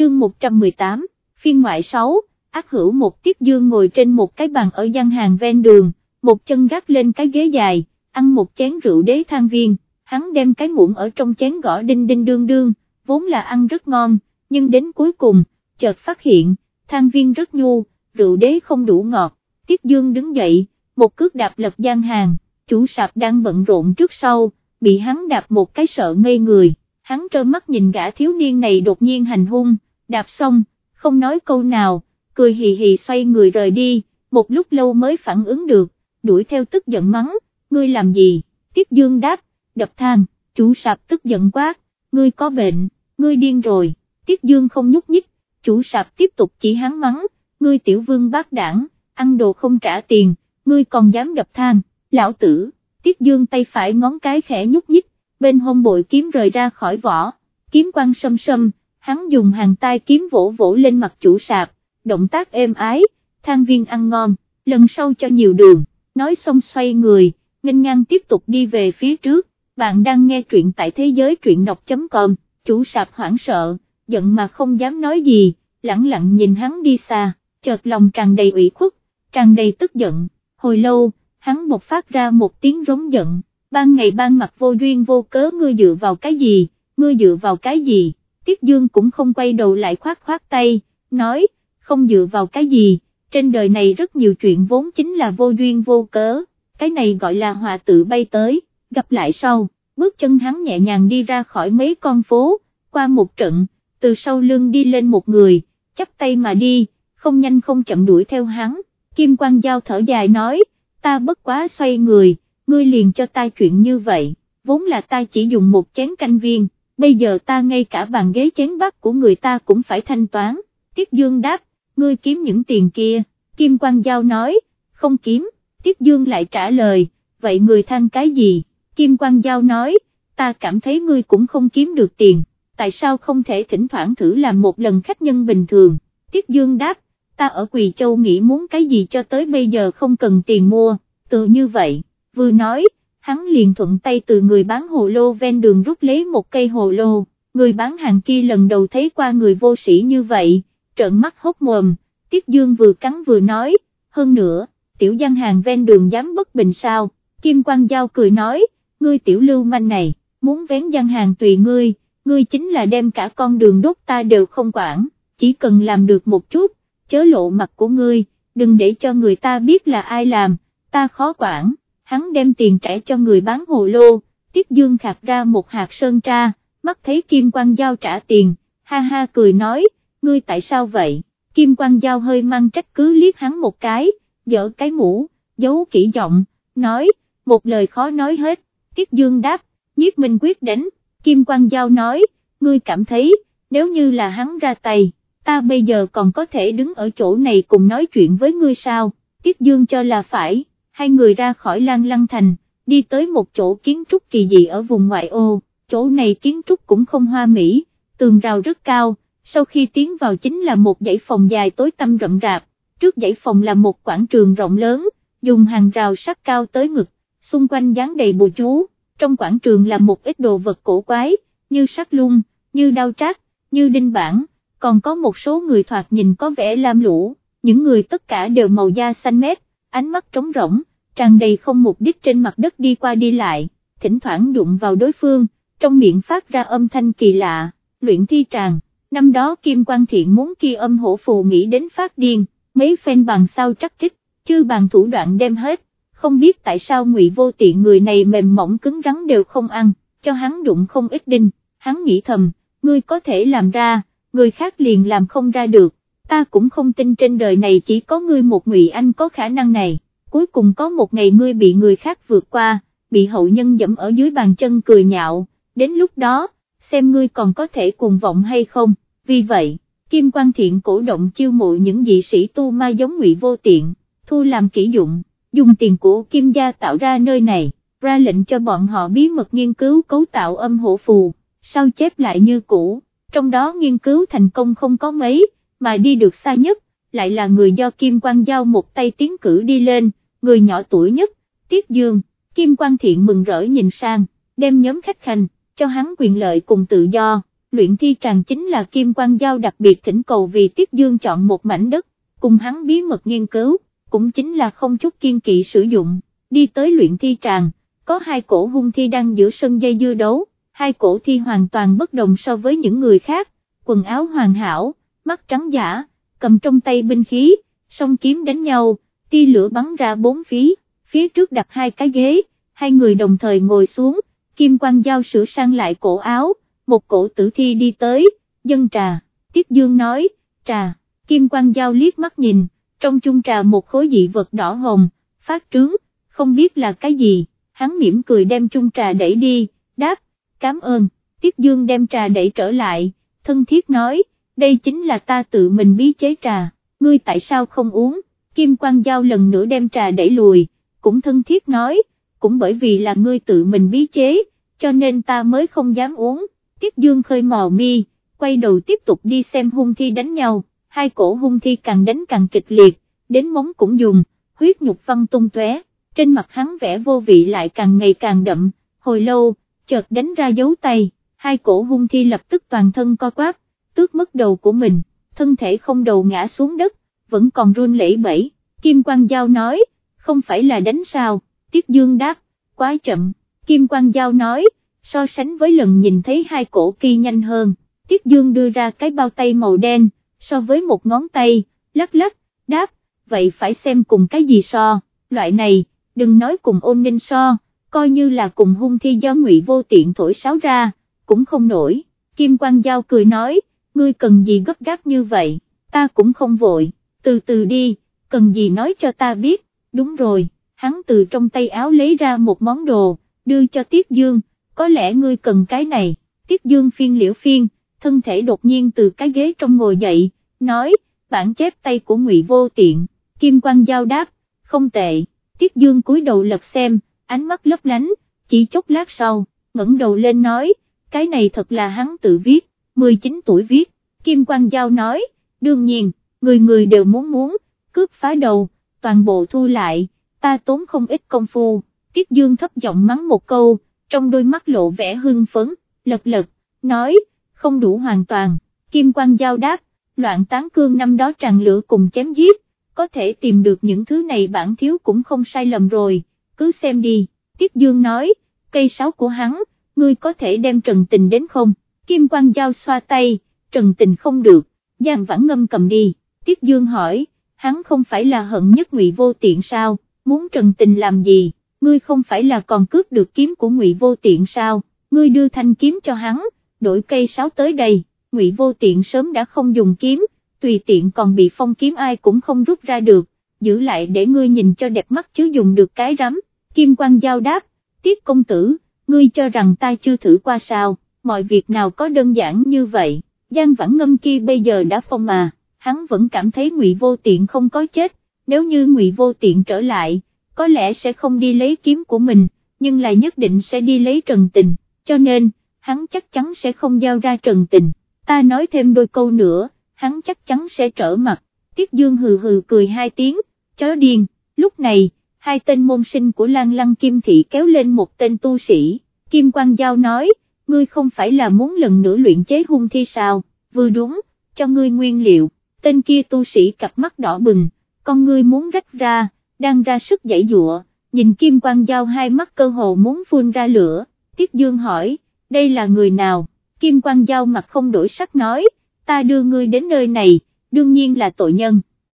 chương 118, phiên ngoại 6, ác hữu một tiết dương ngồi trên một cái bàn ở gian hàng ven đường, một chân gác lên cái ghế dài, ăn một chén rượu đế thang viên, hắn đem cái muỗng ở trong chén gõ đinh đinh đương đương, vốn là ăn rất ngon, nhưng đến cuối cùng, chợt phát hiện, thang viên rất nhu, rượu đế không đủ ngọt, tiết dương đứng dậy, một cước đạp lật gian hàng, chủ sạp đang bận rộn trước sau, bị hắn đạp một cái sợ ngây người, hắn trơ mắt nhìn gã thiếu niên này đột nhiên hành hung, đạp xong, không nói câu nào, cười hì hì xoay người rời đi, một lúc lâu mới phản ứng được, đuổi theo tức giận mắng, ngươi làm gì, Tiết Dương đáp, đập thang, chủ sạp tức giận quá, ngươi có bệnh, ngươi điên rồi, Tiết Dương không nhúc nhích, chủ sạp tiếp tục chỉ hắn mắng, ngươi tiểu vương bác đảng, ăn đồ không trả tiền, ngươi còn dám đập thang, lão tử, Tiết Dương tay phải ngón cái khẽ nhúc nhích, bên hông bội kiếm rời ra khỏi vỏ, kiếm quăng sâm sâm, hắn dùng hàng tay kiếm vỗ vỗ lên mặt chủ sạp, động tác êm ái, thang viên ăn ngon, lần sau cho nhiều đường, nói xong xoay người, nghênh ngang tiếp tục đi về phía trước, bạn đang nghe truyện tại thế giới truyện đọc.com, chủ sạp hoảng sợ, giận mà không dám nói gì, lặng lặng nhìn hắn đi xa, chợt lòng tràn đầy ủy khuất, tràn đầy tức giận, hồi lâu, hắn bộc phát ra một tiếng rống giận, ban ngày ban mặt vô duyên vô cớ ngươi dựa vào cái gì, ngươi dựa vào cái gì, Tiết Dương cũng không quay đầu lại khoát khoát tay, nói, không dựa vào cái gì, trên đời này rất nhiều chuyện vốn chính là vô duyên vô cớ, cái này gọi là hòa tự bay tới, gặp lại sau, bước chân hắn nhẹ nhàng đi ra khỏi mấy con phố, qua một trận, từ sau lưng đi lên một người, chắp tay mà đi, không nhanh không chậm đuổi theo hắn, Kim Quang Giao thở dài nói, ta bất quá xoay người, ngươi liền cho ta chuyện như vậy, vốn là ta chỉ dùng một chén canh viên, bây giờ ta ngay cả bàn ghế chén bát của người ta cũng phải thanh toán, Tiết Dương đáp, ngươi kiếm những tiền kia, Kim Quang Giao nói, không kiếm, Tiết Dương lại trả lời, vậy người than cái gì, Kim Quang Giao nói, ta cảm thấy ngươi cũng không kiếm được tiền, tại sao không thể thỉnh thoảng thử làm một lần khách nhân bình thường, Tiết Dương đáp, ta ở Quỳ Châu nghĩ muốn cái gì cho tới bây giờ không cần tiền mua, tự như vậy, vừa nói, hắn liền thuận tay từ người bán hồ lô ven đường rút lấy một cây hồ lô, người bán hàng kia lần đầu thấy qua người vô sĩ như vậy, trợn mắt hốt mồm, Tiết Dương vừa cắn vừa nói, hơn nữa, tiểu gian hàng ven đường dám bất bình sao, Kim Quang Giao cười nói, ngươi tiểu lưu manh này, muốn vén gian hàng tùy ngươi, ngươi chính là đem cả con đường đốt ta đều không quản, chỉ cần làm được một chút, chớ lộ mặt của ngươi, đừng để cho người ta biết là ai làm, ta khó quản, hắn đem tiền trả cho người bán hồ lô, Tiết Dương khạc ra một hạt sơn tra, mắt thấy Kim Quang Giao trả tiền, ha ha cười nói, ngươi tại sao vậy? Kim Quang Giao hơi mang trách cứ liếc hắn một cái, dở cái mũ, giấu kỹ giọng, nói, một lời khó nói hết, Tiết Dương đáp, nhiếp minh quyết đánh, Kim Quang Giao nói, ngươi cảm thấy, nếu như là hắn ra tay, ta bây giờ còn có thể đứng ở chỗ này cùng nói chuyện với ngươi sao, Tiết Dương cho là phải, hai người ra khỏi Lan Lăng Thành, đi tới một chỗ kiến trúc kỳ dị ở vùng ngoại ô, chỗ này kiến trúc cũng không hoa mỹ, tường rào rất cao, sau khi tiến vào chính là một dãy phòng dài tối tăm rậm rạp, trước dãy phòng là một quảng trường rộng lớn, dùng hàng rào sắt cao tới ngực, xung quanh dán đầy bùa chú, trong quảng trường là một ít đồ vật cổ quái, như sắt lung, như đao trác, như đinh bản, còn có một số người thoạt nhìn có vẻ lam lũ, những người tất cả đều màu da xanh mét, ánh mắt trống rỗng, tràn đầy không mục đích trên mặt đất đi qua đi lại, thỉnh thoảng đụng vào đối phương, trong miệng phát ra âm thanh kỳ lạ, luyện thi tràng năm đó Kim Quang Thiện muốn kia âm hổ phù nghĩ đến phát điên, mấy phen bằng sao trắc kích, chứ bằng thủ đoạn đem hết, không biết tại sao ngụy vô tiện người này mềm mỏng cứng rắn đều không ăn, cho hắn đụng không ít đinh, hắn nghĩ thầm, ngươi có thể làm ra, người khác liền làm không ra được, ta cũng không tin trên đời này chỉ có ngươi một ngụy anh có khả năng này, cuối cùng có một ngày ngươi bị người khác vượt qua, bị hậu nhân dẫm ở dưới bàn chân cười nhạo, đến lúc đó, xem ngươi còn có thể cùng vọng hay không, vì vậy, Kim Quang Thiện cổ động chiêu mộ những dị sĩ tu ma giống ngụy vô tiện, thu làm kỹ dụng, dùng tiền của Kim gia tạo ra nơi này, ra lệnh cho bọn họ bí mật nghiên cứu cấu tạo âm hổ phù, sao chép lại như cũ, trong đó nghiên cứu thành công không có mấy, mà đi được xa nhất, lại là người do Kim Quang Giao một tay tiến cử đi lên, người nhỏ tuổi nhất, Tiết Dương, Kim Quang Thiện mừng rỡ nhìn sang, đem nhóm khách khanh cho hắn quyền lợi cùng tự do, luyện thi tràng chính là Kim Quang Giao đặc biệt thỉnh cầu vì Tiết Dương chọn một mảnh đất, cùng hắn bí mật nghiên cứu, cũng chính là không chút kiên kỵ sử dụng, đi tới luyện thi tràng, có hai cổ hung thi đang giữa sân dây dưa đấu, hai cổ thi hoàn toàn bất đồng so với những người khác, quần áo hoàn hảo, mắt trắng giả, cầm trong tay binh khí, song kiếm đánh nhau, tia lửa bắn ra bốn phía, phía trước đặt hai cái ghế, hai người đồng thời ngồi xuống, kim quang giao sửa sang lại cổ áo, một cổ tử thi đi tới, dân trà, Tiết Dương nói, trà, kim quang giao liếc mắt nhìn, trong chung trà một khối dị vật đỏ hồng, phát trướng, không biết là cái gì, hắn mỉm cười đem chung trà đẩy đi, đáp, cảm ơn, Tiết Dương đem trà đẩy trở lại, thân thiết nói, đây chính là ta tự mình bí chế trà, ngươi tại sao không uống, Kim Quang Giao lần nữa đem trà đẩy lùi, cũng thân thiết nói, cũng bởi vì là ngươi tự mình bí chế, cho nên ta mới không dám uống, Tiết Dương khơi mò mi, quay đầu tiếp tục đi xem hung thi đánh nhau, hai cổ hung thi càng đánh càng kịch liệt, đến móng cũng dùng, huyết nhục văn tung tóe, trên mặt hắn vẽ vô vị lại càng ngày càng đậm, hồi lâu, chợt đánh ra dấu tay, hai cổ hung thi lập tức toàn thân co quắp, tước mất đầu của mình, thân thể không đầu ngã xuống đất, vẫn còn run lẩy bẩy, Kim Quang Giao nói, không phải là đánh sao, Tiết Dương đáp, quá chậm, Kim Quang Giao nói, so sánh với lần nhìn thấy hai cổ kỳ nhanh hơn, Tiết Dương đưa ra cái bao tay màu đen, so với một ngón tay, lắc lắc, đáp, vậy phải xem cùng cái gì so, loại này, đừng nói cùng ôn ninh so, coi như là cùng hung thi do ngụy vô tiện thổi sáo ra, cũng không nổi, Kim Quang Giao cười nói, ngươi cần gì gấp gáp như vậy, ta cũng không vội, từ từ đi, cần gì nói cho ta biết, đúng rồi, hắn từ trong tay áo lấy ra một món đồ, đưa cho Tiết Dương, có lẽ ngươi cần cái này, Tiết Dương phiên liễu phiên, thân thể đột nhiên từ cái ghế trong ngồi dậy, nói, bản chép tay của ngụy vô tiện, Kim Quang Giao đáp, không tệ, Tiết Dương cúi đầu lật xem, ánh mắt lấp lánh, chỉ chốc lát sau, ngẩng đầu lên nói, cái này thật là hắn tự viết, 19 tuổi viết, Kim Quang Giao nói, đương nhiên, người người đều muốn muốn, cướp phá đầu, toàn bộ thu lại, ta tốn không ít công phu, Tiết Dương thấp giọng mắng một câu, trong đôi mắt lộ vẻ hưng phấn, lật lật, nói, không đủ hoàn toàn, Kim Quang Giao đáp, loạn tán cương năm đó tràn lửa cùng chém giết, có thể tìm được những thứ này bản thiếu cũng không sai lầm rồi, cứ xem đi, Tiết Dương nói, cây sáo của hắn, ngươi có thể đem Trần Tình đến không, Kim Quang Giao xoa tay, Trần Tình không được, Giang Vãn Ngâm cầm đi, Tiết Dương hỏi, hắn không phải là hận nhất ngụy vô tiện sao, muốn Trần Tình làm gì, ngươi không phải là còn cướp được kiếm của ngụy vô tiện sao, ngươi đưa thanh kiếm cho hắn, đổi cây sáo tới đây, ngụy vô tiện sớm đã không dùng kiếm, tùy tiện còn bị phong kiếm ai cũng không rút ra được, giữ lại để ngươi nhìn cho đẹp mắt chứ dùng được cái rắm, Kim Quang Giao đáp, Tiết công tử, ngươi cho rằng ta chưa thử qua sao, mọi việc nào có đơn giản như vậy, Giang Vãn Ngâm kia bây giờ đã phong mà, hắn vẫn cảm thấy Ngụy Vô Tiện không có chết, nếu như Ngụy Vô Tiện trở lại, có lẽ sẽ không đi lấy kiếm của mình, nhưng lại nhất định sẽ đi lấy Trần Tình, cho nên, hắn chắc chắn sẽ không giao ra Trần Tình, ta nói thêm đôi câu nữa, hắn chắc chắn sẽ trở mặt, Tiết Dương hừ hừ cười hai tiếng, chó điên, lúc này, hai tên môn sinh của Lan Lăng Kim Thị kéo lên một tên tu sĩ, Kim Quang Giao nói, ngươi không phải là muốn lần nữa luyện chế hung thi sao, vừa đúng, cho ngươi nguyên liệu, tên kia tu sĩ cặp mắt đỏ bừng, con ngươi muốn rách ra, đang ra sức dãy dụa, nhìn Kim Quang Giao hai mắt cơ hồ muốn phun ra lửa, Tiết Dương hỏi, đây là người nào, Kim Quang Giao mặt không đổi sắc nói, ta đưa ngươi đến nơi này, đương nhiên là tội nhân,